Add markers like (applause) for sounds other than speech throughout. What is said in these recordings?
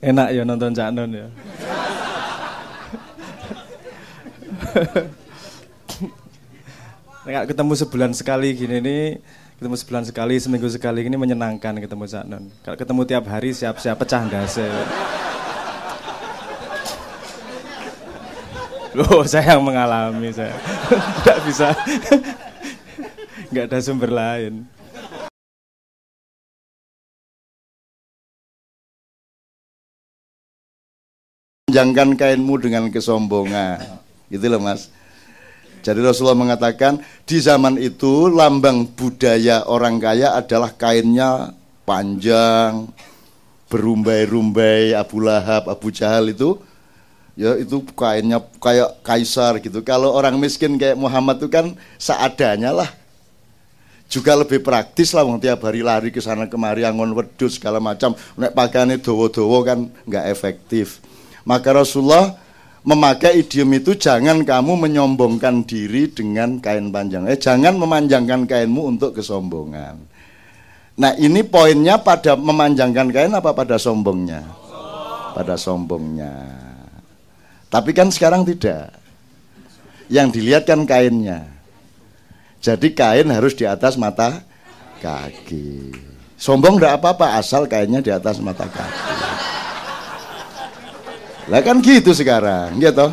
Enak ya nonton Cak Nun ya. Nggak ketemu sebulan sekali gini nih, ketemu sebulan sekali, seminggu sekali ini menyenangkan ketemu Cak Nun. Kalau ketemu tiap hari siap-siap pecah ndase. Loh, saya yang mengalami saya. (laughs) Tidak bisa. Nggak ada sumber lain. Jangan kainmu dengan kesombongan. Gitu loh mas. Jadi Rasulullah mengatakan di zaman itu lambang budaya orang kaya adalah kainnya panjang, berumbai-rumbai, Abu Lahab, Abu Jahal itu ya itu kainnya kayak kaisar gitu. Kalau orang miskin kayak Muhammad itu kan seadanya lah. Juga lebih praktis lah, tiap hari lari ke sana kemari, angon wedus segala macam. Nek pakaiannya dowo-dowo kan nggak efektif. Maka Rasulullah memakai idiom itu jangan kamu menyombongkan diri dengan kain panjang. Eh jangan memanjangkan kainmu untuk kesombongan. Nah ini poinnya pada memanjangkan kain apa pada sombongnya? Pada sombongnya. Tapi kan sekarang tidak. Yang dilihat kan kainnya. Jadi kain harus di atas mata kaki. Sombong tidak apa-apa asal kainnya di atas mata kaki. Lah kan gitu sekarang, gitu.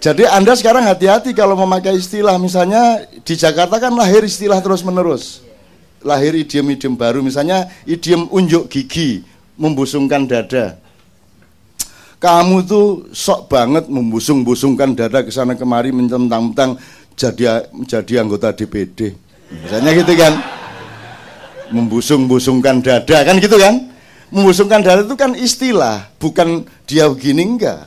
Jadi Anda sekarang hati-hati kalau memakai istilah misalnya di Jakarta kan lahir istilah terus-menerus. Lahir idiom-idiom baru misalnya idiom unjuk gigi, membusungkan dada. Kamu tuh sok banget membusung-busungkan dada ke sana kemari mentang-mentang jadi jadi anggota DPD. Misalnya gitu kan. Membusung-busungkan dada kan gitu kan? Membusungkan darah itu kan istilah, bukan dia begini enggak.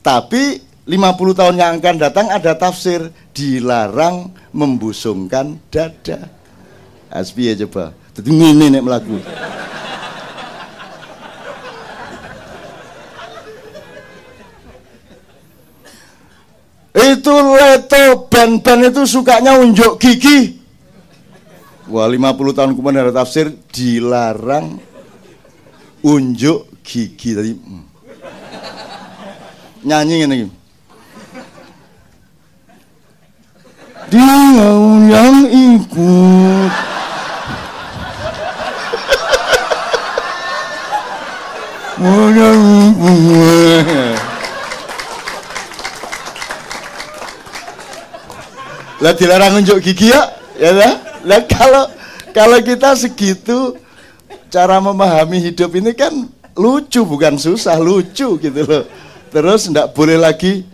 Tapi 50 tahun yang akan datang ada tafsir dilarang membusungkan dada. Asbi ya coba. Jadi ini nek melaku. Itu leto band-band itu sukanya unjuk gigi. Wah 50 tahun kemudian ada tafsir dilarang unjuk gigi tadi. Hmm. nyanyi ini dia yang ikut. Lah dilarang unjuk gigi ya ya lah kalau kalau kita segitu cara memahami hidup ini kan lucu bukan susah lucu gitu loh. Terus ndak boleh lagi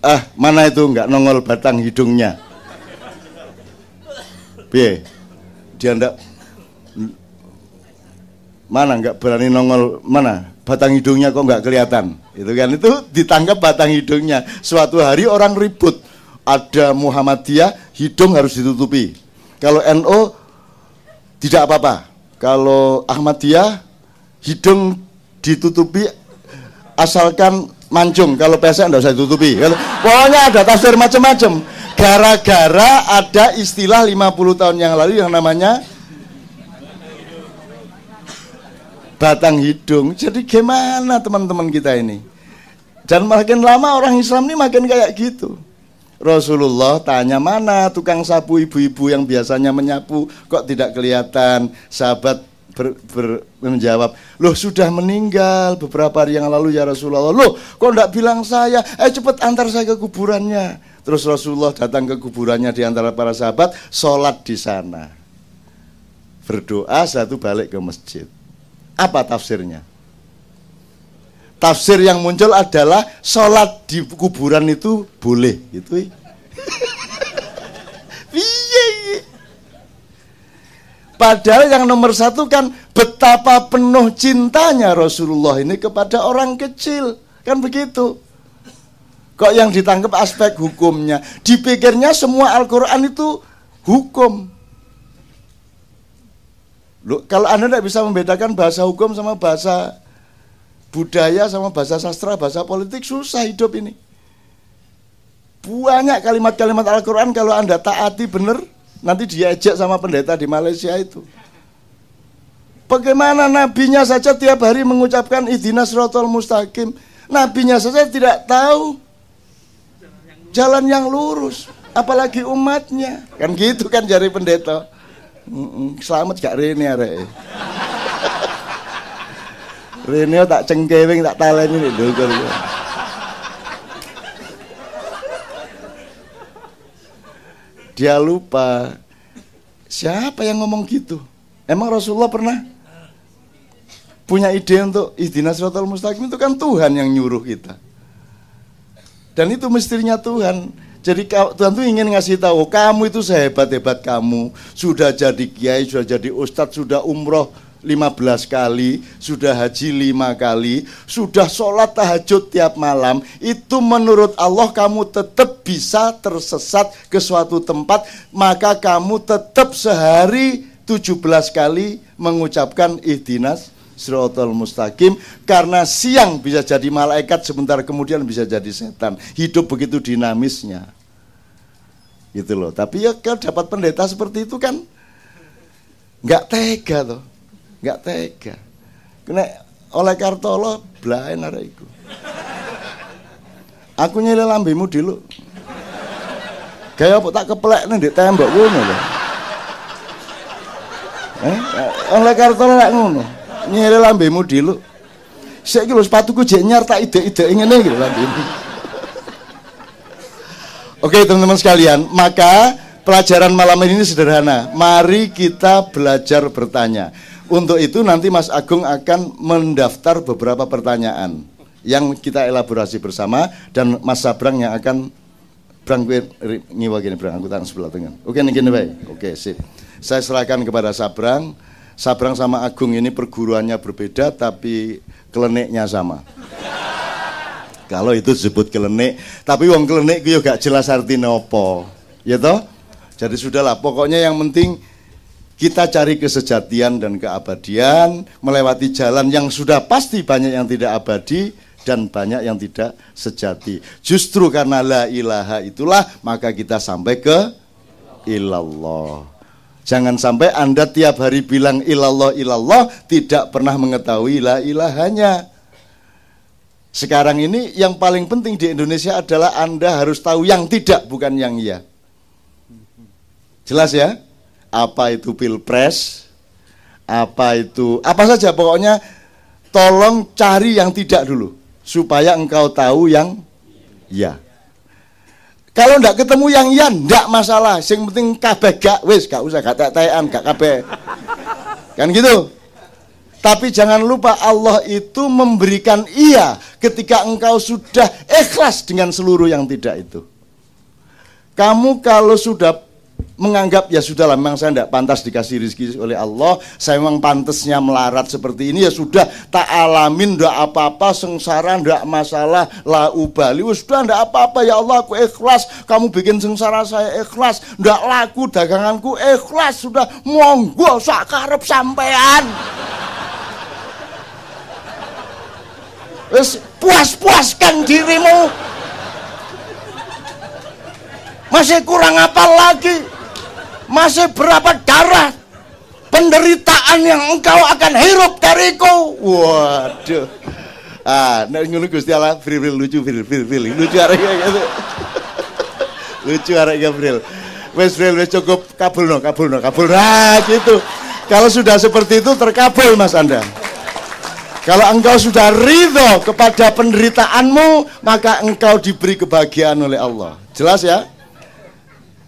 ah mana itu nggak nongol batang hidungnya? B dia ndak mana nggak berani nongol mana? Batang hidungnya kok nggak kelihatan? Itu kan. Itu ditangkap batang hidungnya. Suatu hari orang ribut. Ada Muhammadiyah hidung harus ditutupi. Kalau NO tidak apa-apa kalau Ahmadiyah hidung ditutupi asalkan mancung. Kalau pesek enggak usah ditutupi. Pokoknya ada tafsir macam-macam. Gara-gara ada istilah 50 tahun yang lalu yang namanya batang hidung. Jadi gimana teman-teman kita ini? Dan makin lama orang Islam ini makin kayak gitu. Rasulullah tanya mana tukang sapu ibu-ibu yang biasanya menyapu? Kok tidak kelihatan? Sahabat ber, ber, menjawab loh sudah meninggal beberapa hari yang lalu ya Rasulullah. Loh kok tidak bilang saya? Eh cepat antar saya ke kuburannya. Terus Rasulullah datang ke kuburannya di antara para sahabat sholat di sana. Berdoa satu balik ke masjid. Apa tafsirnya? Tafsir yang muncul adalah sholat di kuburan itu boleh gitu Padahal yang nomor satu kan betapa penuh cintanya Rasulullah ini kepada orang kecil. Kan begitu. Kok yang ditangkap aspek hukumnya. Dipikirnya semua Al-Quran itu hukum. Loh, kalau Anda tidak bisa membedakan bahasa hukum sama bahasa budaya sama bahasa sastra, bahasa politik susah hidup ini. Banyak kalimat-kalimat Al-Quran kalau Anda taati benar, nanti diajak sama pendeta di Malaysia itu. Bagaimana nabinya saja tiap hari mengucapkan idinas rotol mustaqim. Nabinya saja tidak tahu jalan yang lurus, apalagi umatnya. Kan gitu kan jari pendeta. Selamat gak Rene arek. (laughs) Rene tak cengkewing tak taleni nek Dia lupa siapa yang ngomong gitu. Emang Rasulullah pernah punya ide untuk ihdinas siratal mustaqim itu kan Tuhan yang nyuruh kita. Dan itu mestinya Tuhan. Jadi Tuhan tuh ingin ngasih tahu kamu itu sehebat-hebat kamu, sudah jadi kiai, sudah jadi ustadz, sudah umroh 15 kali, sudah haji lima kali, sudah sholat tahajud tiap malam, itu menurut Allah kamu tetap bisa tersesat ke suatu tempat, maka kamu tetap sehari 17 kali mengucapkan ihdinas siratal mustaqim karena siang bisa jadi malaikat sebentar kemudian bisa jadi setan. Hidup begitu dinamisnya. Gitu loh. Tapi ya kalau dapat pendeta seperti itu kan nggak tega tuh nggak tega. Kena oleh kartolo belain ada iku. Aku nyele lambemu dulu kayak apa tak keplek nih di tembok gue loh eh, oleh kartolo nggak ngono nyere lambemu dulu saya gitu sepatuku jek nyar tak ide-ide ingin gitu lambemu Oke teman-teman sekalian, maka pelajaran malam ini sederhana. Mari kita belajar bertanya. Untuk itu nanti Mas Agung akan mendaftar beberapa pertanyaan yang kita elaborasi bersama dan Mas Sabrang yang akan Brang ngiwa gini Brang, tangan sebelah tengah. Oke, nih gini baik. Oke, sip. Saya serahkan kepada Sabrang Sabrang sama Agung ini perguruannya berbeda tapi kleniknya sama. Kalau itu disebut kelenik, tapi wong kelenik itu gak jelas artinya apa. Ya toh? Jadi sudahlah, pokoknya yang penting kita cari kesejatian dan keabadian, melewati jalan yang sudah pasti banyak yang tidak abadi dan banyak yang tidak sejati. Justru karena la ilaha itulah maka kita sampai ke ilallah. Jangan sampai Anda tiap hari bilang ilallah ilallah tidak pernah mengetahui la ilahanya. Sekarang ini yang paling penting di Indonesia adalah Anda harus tahu yang tidak bukan yang iya. Jelas ya? Apa itu pilpres? Apa itu apa saja pokoknya tolong cari yang tidak dulu supaya engkau tahu yang ya. Kalau ndak ketemu yang iya ndak masalah. Sing penting kabeh gak wis gak usah gak tetean gak kabeh. Kan gitu. Tapi jangan lupa Allah itu memberikan iya ketika engkau sudah ikhlas dengan seluruh yang tidak itu. Kamu kalau sudah menganggap ya sudahlah memang saya tidak pantas dikasih rezeki oleh Allah. Saya memang pantasnya melarat seperti ini. Ya sudah tak alamin tidak apa-apa sengsara tidak masalah. La ubali. Sudah tidak apa-apa. Ya Allah aku ikhlas. Kamu bikin sengsara saya ikhlas. Tidak laku daganganku ikhlas. Sudah monggo sakarep sampean. Puas-puaskan dirimu. Masih kurang apa lagi masih berapa darah penderitaan yang engkau akan hirup dariku. Waduh. Ah, nek ngono Gusti Allah fril lucu fril fril lucu arek gitu. lucu arek Gabriel. Wes fril wes cukup kabul no, kabul no, kabul. Nah, gitu. Kalau sudah seperti itu terkabul Mas Anda. Kalau engkau sudah ridho kepada penderitaanmu, maka engkau diberi kebahagiaan oleh Allah. Jelas ya?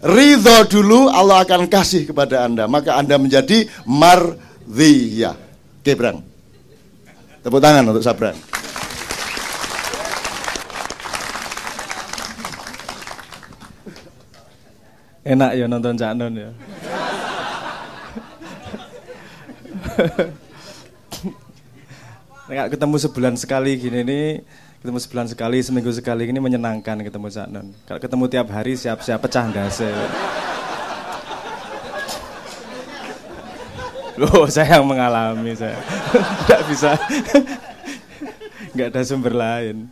Ridho dulu Allah akan kasih kepada Anda. Maka Anda menjadi mardhiyah. Gebrang tepuk tangan untuk Sabran enak ya nonton Cak Nun ya. (laughs) Nggak ketemu sebulan sekali gini nih ketemu sebulan sekali, seminggu sekali ini menyenangkan ketemu Cak Nun. Kalau ketemu tiap hari siap-siap pecah ndase. Loh, (laughs) saya yang mengalami saya. (laughs) Tidak bisa. (laughs) Nggak ada sumber lain.